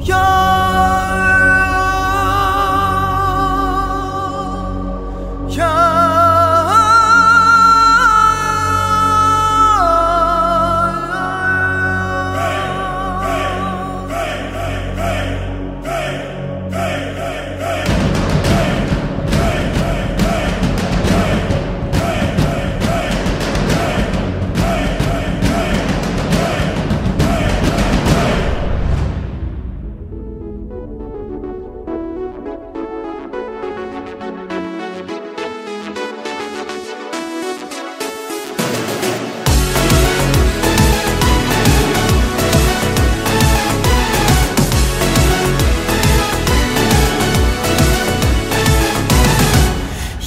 your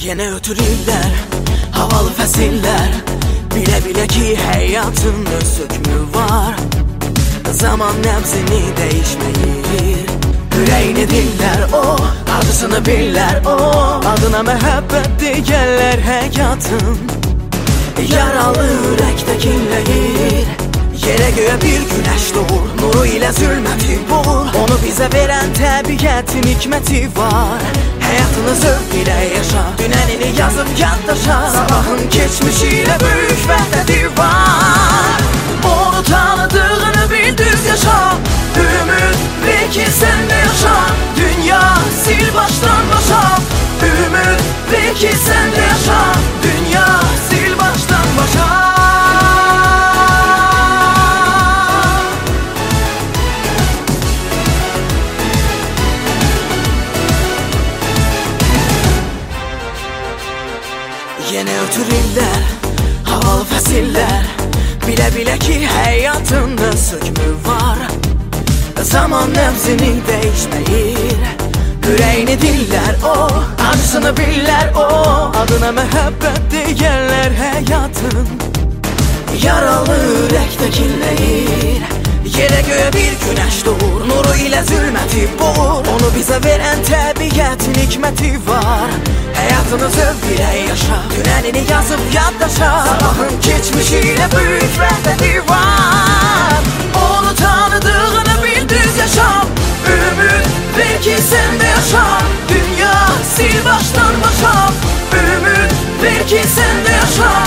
Yine ötürürler havalı fesiller Bile bile ki hayatında sökmü var? Zaman nebzini değişmeyir. Yüreğini diller o Adısını biller o Adına mehabbet diyenler hayatın Yaralı yürekte kinleyir. Yere göğe bir güneş doğur Nuru ile zulmeti boğur Onu bize veren tabiatın hikmeti var Hayatını zevk ile yaşa. Dünenini yazıp yaddaşa Sabahın geçmişiyle büyük vəhdəti var Onu tanıdığını bil düz yaşa. Ümit bil ki sen de yaşa? Dünya sil baştan başa. Ümit bil ki sen de yaşa Yine ötürürler havalı fesiller Bile bile ki hayatında sökmü var. Zaman nebzini değişmeyir. Yüreğini diller o Acısını biller o. Adına mehabbet diyenler hayatın Yaralı yürekte kinleyir Yere göğe bir güneş doğur Nuru ile zulmeti boğur. Onu bize veren tabiatın hikmeti var Ağzını söv bire yaşa Günenini yazıp yat taşa Sabahın geçmişiyle büyük rehberi var. Onu tanıdığını bil düz yaşam Ümit belki sende yaşa. Dünya sil baştan başa. Ümit belki sende yaşa.